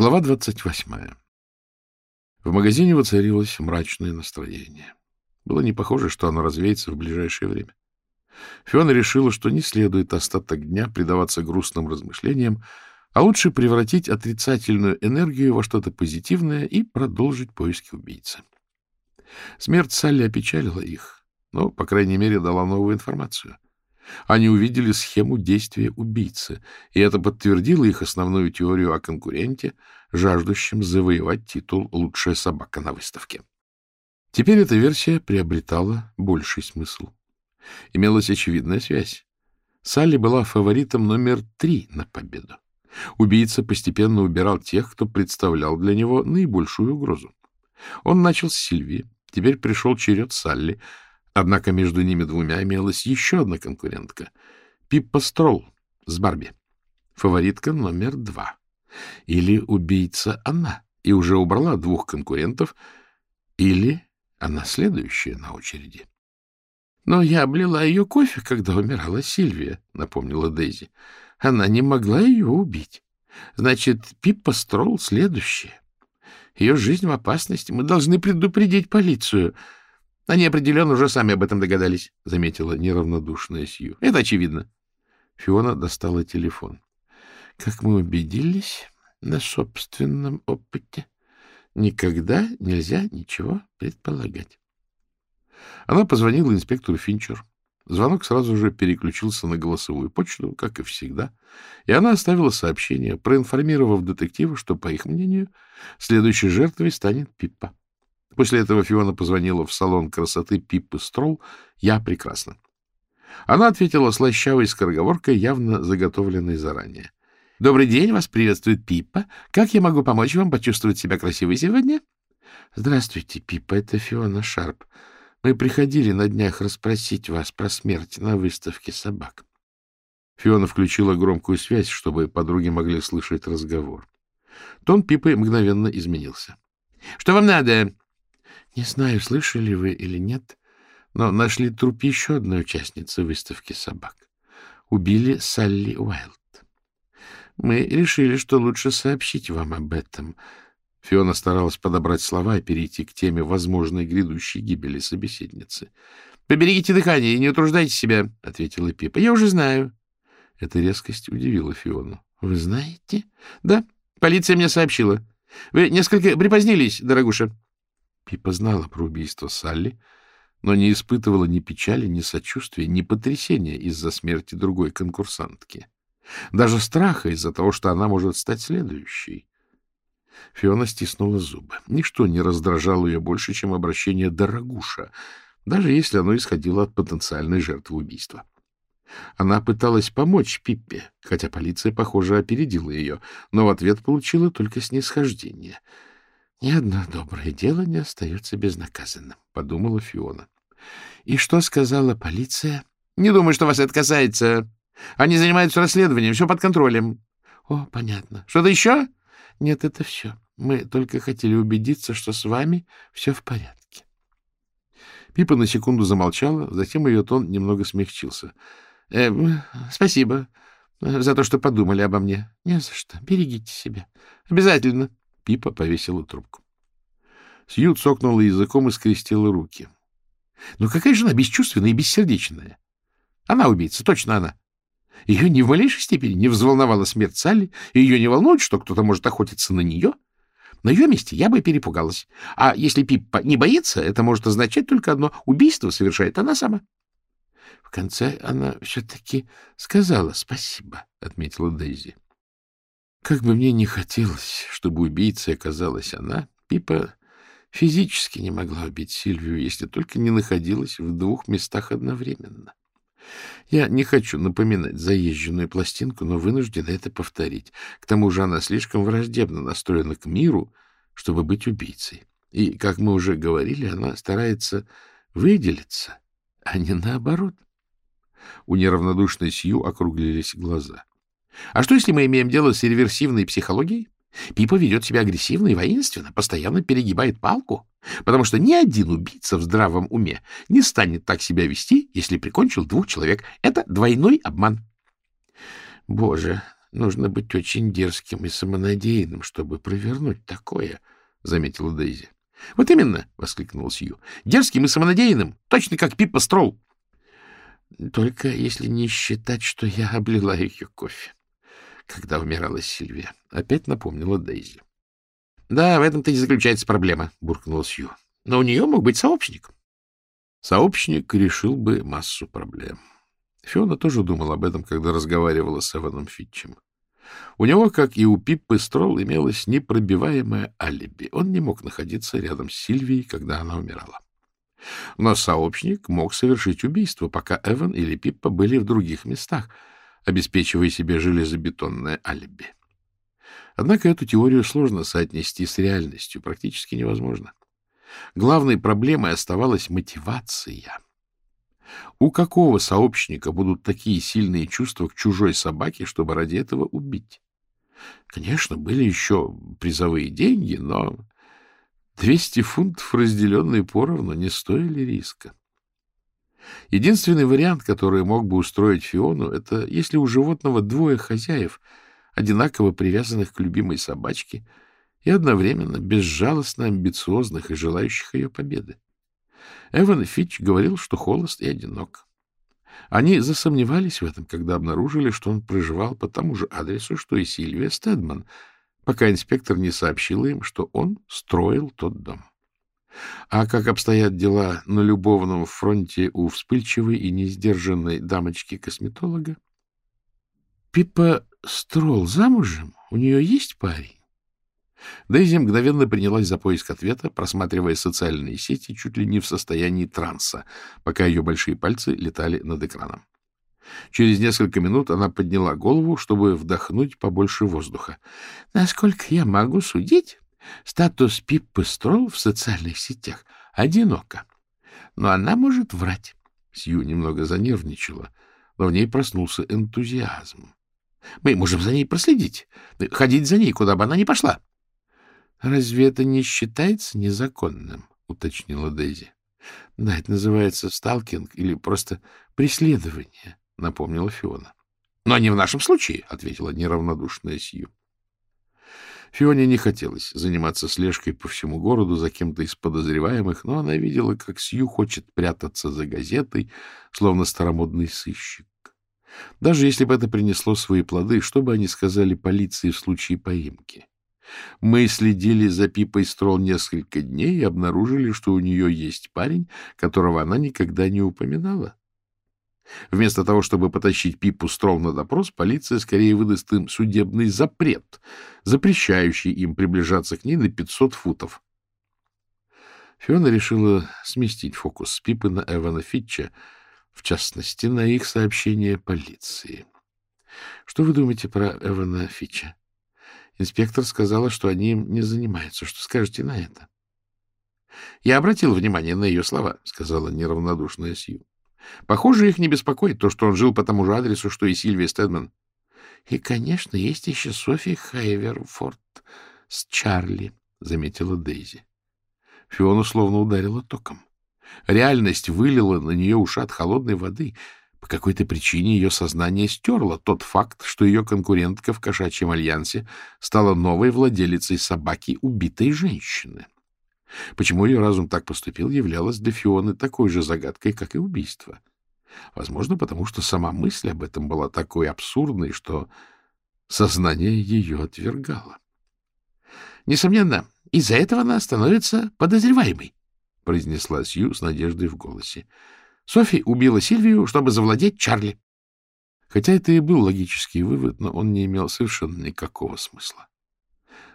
Глава двадцать восьмая. В магазине воцарилось мрачное настроение. Было не похоже, что оно развеется в ближайшее время. Фиона решила, что не следует остаток дня предаваться грустным размышлениям, а лучше превратить отрицательную энергию во что-то позитивное и продолжить поиски убийцы. Смерть Салли опечалила их, но, по крайней мере, дала новую информацию — они увидели схему действия убийцы, и это подтвердило их основную теорию о конкуренте, жаждущем завоевать титул «Лучшая собака на выставке». Теперь эта версия приобретала больший смысл. Имелась очевидная связь. Салли была фаворитом номер три на победу. Убийца постепенно убирал тех, кто представлял для него наибольшую угрозу. Он начал с Сильвии, теперь пришел черед Салли — Однако между ними двумя имелась еще одна конкурентка — Пиппа Стролл с Барби. Фаворитка номер два. Или убийца она и уже убрала двух конкурентов, или она следующая на очереди. — Но я облила ее кофе, когда умирала Сильвия, — напомнила Дейзи. Она не могла ее убить. Значит, Пиппа Стролл следующая. Ее жизнь в опасности. Мы должны предупредить полицию. — они определенно уже сами об этом догадались, — заметила неравнодушная Сью. — Это очевидно. Фиона достала телефон. — Как мы убедились на собственном опыте, никогда нельзя ничего предполагать. Она позвонила инспектору Финчер. Звонок сразу же переключился на голосовую почту, как и всегда, и она оставила сообщение, проинформировав детектива, что, по их мнению, следующей жертвой станет Пиппа. После этого Фиона позвонила в салон красоты Пиппы Стролл «Я прекрасна». Она ответила слащавой скороговоркой, явно заготовленной заранее. — Добрый день, вас приветствует Пиппа. Как я могу помочь вам почувствовать себя красивой сегодня? — Здравствуйте, Пиппа, это Фиона Шарп. Мы приходили на днях расспросить вас про смерть на выставке собак. Фиона включила громкую связь, чтобы подруги могли слышать разговор. Тон Пипы мгновенно изменился. — Что вам надо? Не знаю, слышали вы или нет, но нашли труп еще одной участницы выставки собак. Убили Салли Уайлд. Мы решили, что лучше сообщить вам об этом. Фиона старалась подобрать слова и перейти к теме возможной грядущей гибели собеседницы. — Поберегите дыхание и не утруждайте себя, — ответила Пипа. — Я уже знаю. Эта резкость удивила Фиону. — Вы знаете? — Да, полиция мне сообщила. Вы несколько припозднились, дорогуша. Пипа знала про убийство Салли, но не испытывала ни печали, ни сочувствия, ни потрясения из-за смерти другой конкурсантки. Даже страха из-за того, что она может стать следующей. Фиона стиснула зубы. Ничто не раздражало ее больше, чем обращение «дорогуша», даже если оно исходило от потенциальной жертвы убийства. Она пыталась помочь Пиппе, хотя полиция, похоже, опередила ее, но в ответ получила только снисхождение — ни одно доброе дело не остается безнаказанным, — подумала Фиона. — И что сказала полиция? — Не думаю, что вас это касается. Они занимаются расследованием, все под контролем. — О, понятно. Что-то еще? — Нет, это все. Мы только хотели убедиться, что с вами все в порядке. Пипа на секунду замолчала, затем ее тон немного смягчился. «Э, — Спасибо за то, что подумали обо мне. — Не за что. Берегите себя. — Обязательно. Пипа повесила трубку. Сью цокнула языком и скрестила руки. — Ну какая же она бесчувственная и бессердечная? Она убийца, точно она. Ее ни в малейшей степени не взволновала смерть Салли, и ее не волнует, что кто-то может охотиться на нее. На ее месте я бы перепугалась. А если Пиппа не боится, это может означать только одно — убийство совершает она сама. — В конце она все-таки сказала спасибо, — отметила Дейзи. Как бы мне ни хотелось, чтобы убийцей оказалась она, Пипа физически не могла убить Сильвию, если только не находилась в двух местах одновременно. Я не хочу напоминать заезженную пластинку, но вынуждена это повторить. К тому же она слишком враждебно настроена к миру, чтобы быть убийцей. И, как мы уже говорили, она старается выделиться, а не наоборот. У неравнодушной Сью округлились глаза. А что, если мы имеем дело с реверсивной психологией? Пипа ведет себя агрессивно и воинственно, постоянно перегибает палку, потому что ни один убийца в здравом уме не станет так себя вести, если прикончил двух человек. Это двойной обман. Боже, нужно быть очень дерзким и самонадеянным, чтобы провернуть такое, — заметила Дейзи. — Вот именно, — воскликнул Сью. — Дерзким и самонадеянным, точно как Пиппа Стролл. — Только если не считать, что я облила ее кофе, когда умирала Сильвия. Опять напомнила Дейзи. — Да, в этом-то и заключается проблема, — буркнул Сью. — Но у нее мог быть сообщник. Сообщник решил бы массу проблем. Фиона тоже думал об этом, когда разговаривала с Эваном Фитчем. У него, как и у Пиппы Стролл, имелось непробиваемое алиби. Он не мог находиться рядом с Сильвией, когда она умирала. Но сообщник мог совершить убийство, пока Эван или Пиппа были в других местах, обеспечивая себе железобетонное алиби. Однако эту теорию сложно соотнести с реальностью, практически невозможно. Главной проблемой оставалась мотивация — у какого сообщника будут такие сильные чувства к чужой собаке, чтобы ради этого убить? Конечно, были еще призовые деньги, но 200 фунтов, разделенные поровну, не стоили риска. Единственный вариант, который мог бы устроить Фиону, это если у животного двое хозяев, одинаково привязанных к любимой собачке и одновременно безжалостно амбициозных и желающих ее победы. Эван Фич говорил, что холост и одинок. Они засомневались в этом, когда обнаружили, что он проживал по тому же адресу, что и Сильвия Стедман, пока инспектор не сообщил им, что он строил тот дом. А как обстоят дела на любовном фронте у вспыльчивой и несдержанной дамочки-косметолога? Пипа Строл замужем? У нее есть парень? Дейзи мгновенно принялась за поиск ответа, просматривая социальные сети чуть ли не в состоянии транса, пока ее большие пальцы летали над экраном. Через несколько минут она подняла голову, чтобы вдохнуть побольше воздуха. — Насколько я могу судить, статус Пиппы Строл в социальных сетях одиноко. Но она может врать. Сью немного занервничала, но в ней проснулся энтузиазм. — Мы можем за ней проследить, ходить за ней, куда бы она ни пошла. — Разве это не считается незаконным? — уточнила Дейзи. — Да, это называется сталкинг или просто преследование, — напомнила Фиона. — Но не в нашем случае, — ответила неравнодушная Сью. Фионе не хотелось заниматься слежкой по всему городу за кем-то из подозреваемых, но она видела, как Сью хочет прятаться за газетой, словно старомодный сыщик. Даже если бы это принесло свои плоды, что бы они сказали полиции в случае поимки? Мы следили за Пипой Строл несколько дней и обнаружили, что у нее есть парень, которого она никогда не упоминала. Вместо того, чтобы потащить Пипу Строл на допрос, полиция скорее выдаст им судебный запрет, запрещающий им приближаться к ней на 500 футов. Фиона решила сместить фокус с Пипы на Эвана Фитча, в частности, на их сообщение полиции. Что вы думаете про Эвана Фитча? Инспектор сказала, что они им не занимаются. Что скажете на это? — Я обратил внимание на ее слова, — сказала неравнодушная Сью. — Похоже, их не беспокоит то, что он жил по тому же адресу, что и Сильвия Стедман. — И, конечно, есть еще Софи Хайверфорд с Чарли, — заметила Дейзи. Фиона словно ударила током. Реальность вылила на нее ушат холодной воды — по какой-то причине ее сознание стерло тот факт, что ее конкурентка в кошачьем альянсе стала новой владелицей собаки убитой женщины. Почему ее разум так поступил, являлось для Фионы такой же загадкой, как и убийство. Возможно, потому что сама мысль об этом была такой абсурдной, что сознание ее отвергало. Несомненно, из-за этого она становится подозреваемой, — произнесла Сью с надеждой в голосе. Софи убила Сильвию, чтобы завладеть Чарли. Хотя это и был логический вывод, но он не имел совершенно никакого смысла.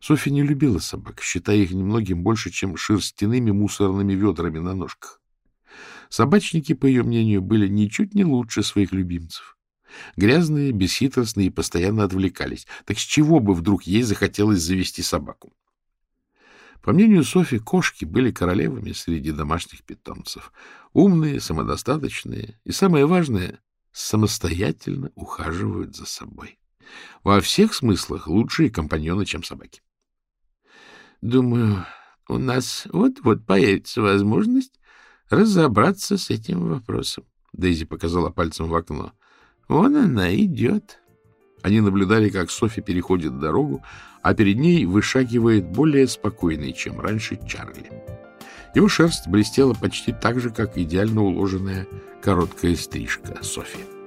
Софи не любила собак, считая их немногим больше, чем шерстяными мусорными ведрами на ножках. Собачники, по ее мнению, были ничуть не лучше своих любимцев. Грязные, бесхитростные и постоянно отвлекались. Так с чего бы вдруг ей захотелось завести собаку? По мнению Софи, кошки были королевами среди домашних питомцев. Умные, самодостаточные и, самое важное, самостоятельно ухаживают за собой. Во всех смыслах лучшие компаньоны, чем собаки. Думаю, у нас вот-вот появится возможность разобраться с этим вопросом. Дейзи показала пальцем в окно. Вон она идет. Они наблюдали, как Софи переходит дорогу, а перед ней вышагивает более спокойный, чем раньше, Чарли. Его шерсть блестела почти так же, как идеально уложенная короткая стрижка Софи.